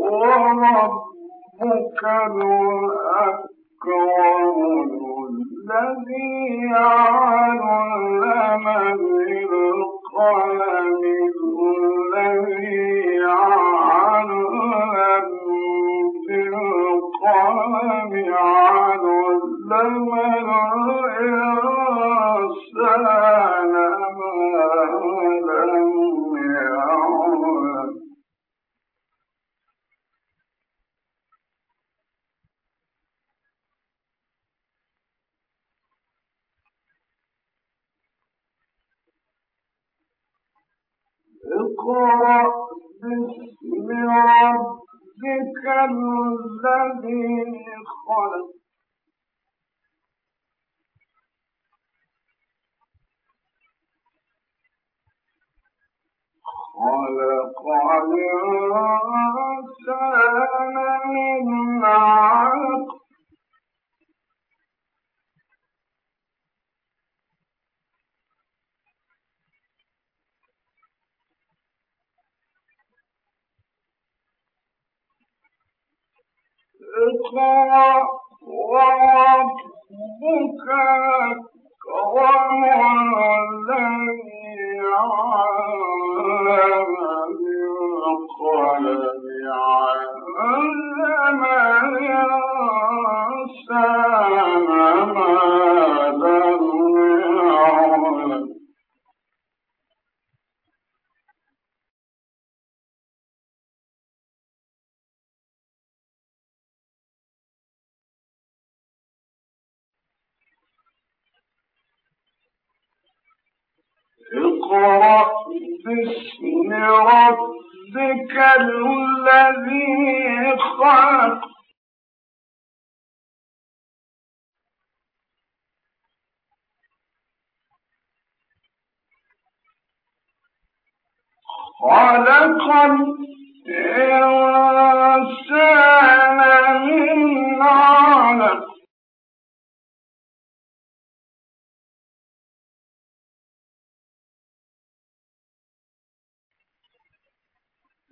وربك الأكرم الذي علم بالقلم اقرأ باسم الذي خلق. خلق الإنسان من علق. اقرأ وربك أكرم الذي علم بالقلم علم الإنسان ما اقرأ باسم ربك الذي خلق خلق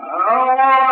أرأيت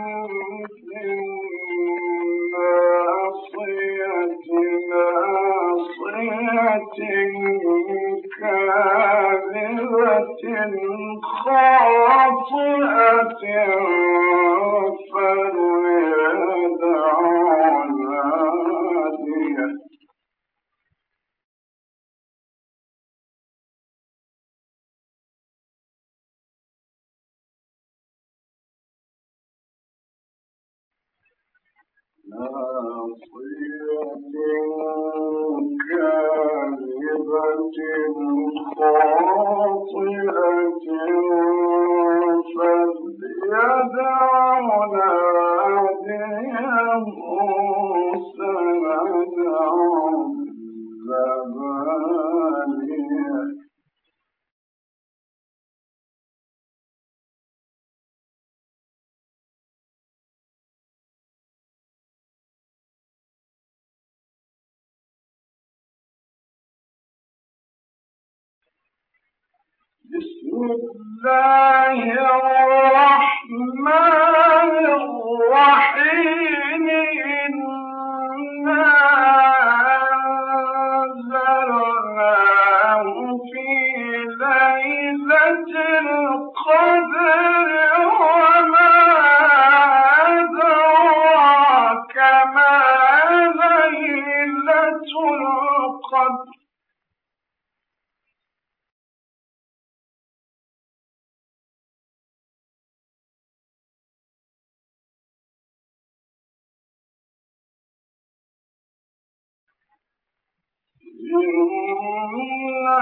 الله الرحمن إِنَّا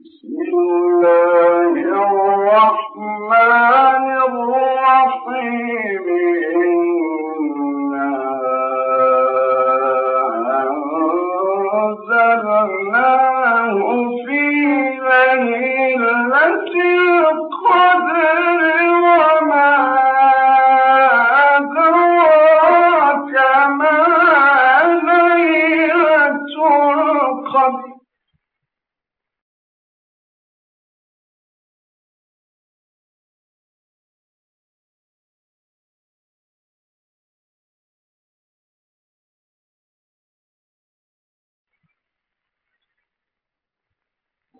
بسم الله.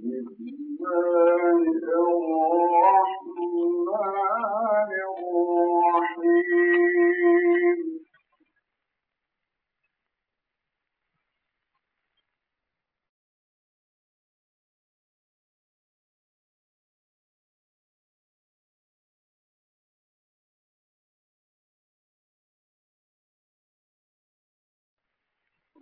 لم يكن الذين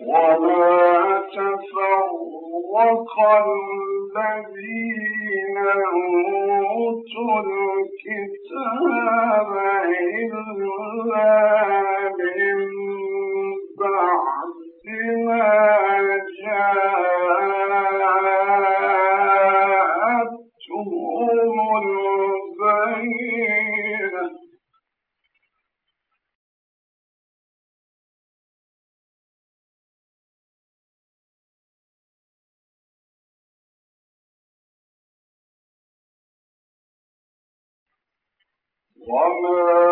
وما تفرق الذين أوتوا الكتاب إلا من بعد ما جاءتهم وما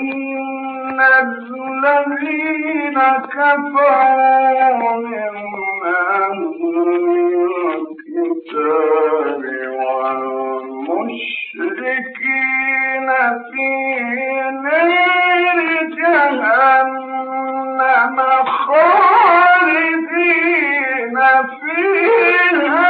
إن الذين كفروا من الكتاب والمشركين في جهنم خالدين فيها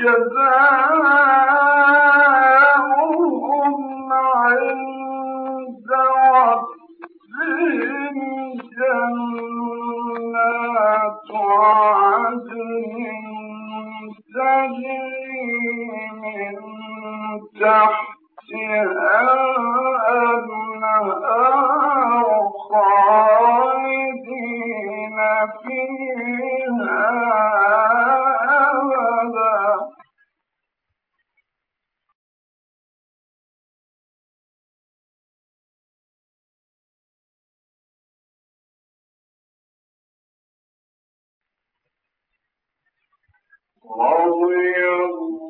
جزاؤهم الله